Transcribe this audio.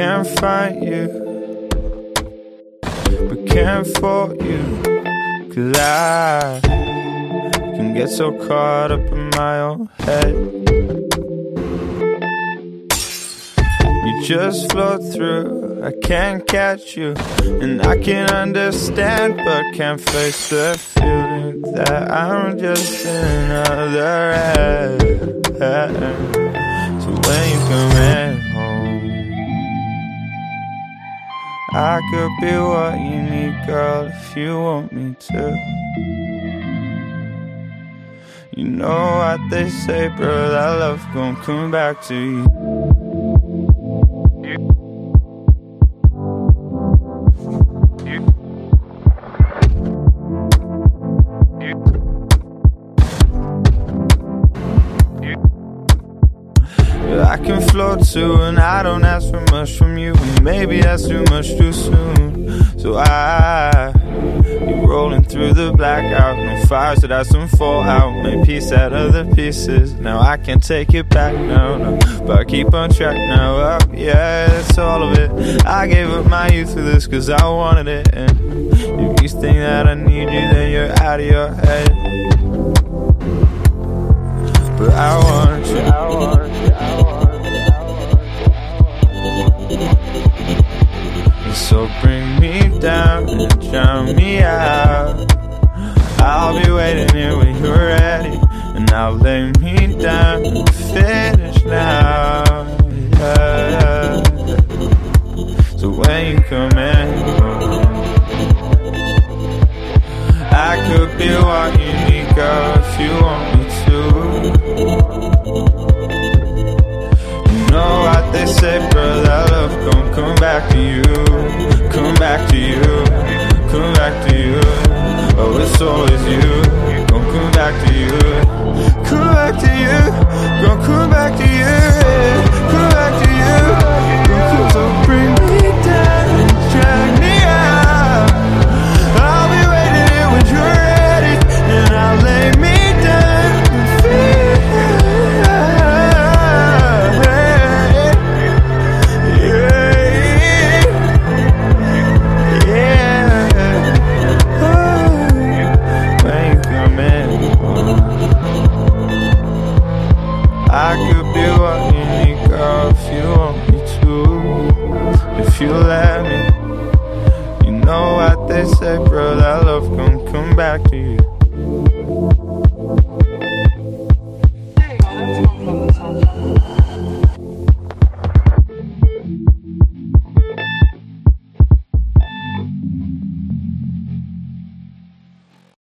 can't find you, but can't for you. Cause I can get so caught up in my own head. You just float through, I can't catch you, and I can understand, but can't face the feeling that I'm just another head. So when you come in I could be what you need, girl, if you want me to. You know what they say, bro, that love gon' come back to you. I can float too, and I don't ask for much from you. Maybe that's too much too soon. So I be rolling through the blackout. No fires that I soon fall out. Make peace out of the pieces. Now I can take it back now, no. But I keep on track now. Up, oh, yeah, that's all of it. I gave up my youth for this cause I wanted it. And if you think that I need you, then you're out of your head. But I want you, I want you, down and drown me out. I'll be waiting here when you're ready, and I'll lay me down and finish now. Yeah. So when you come in, I could be what you need, girl, if you want me to. You know what they say, bro, that love gon' come back to you. It's always you. Gon' come back to you. Come back to you. You girl, if you want me to. If you let me. You know what they say, bro, that love gon' come back to you.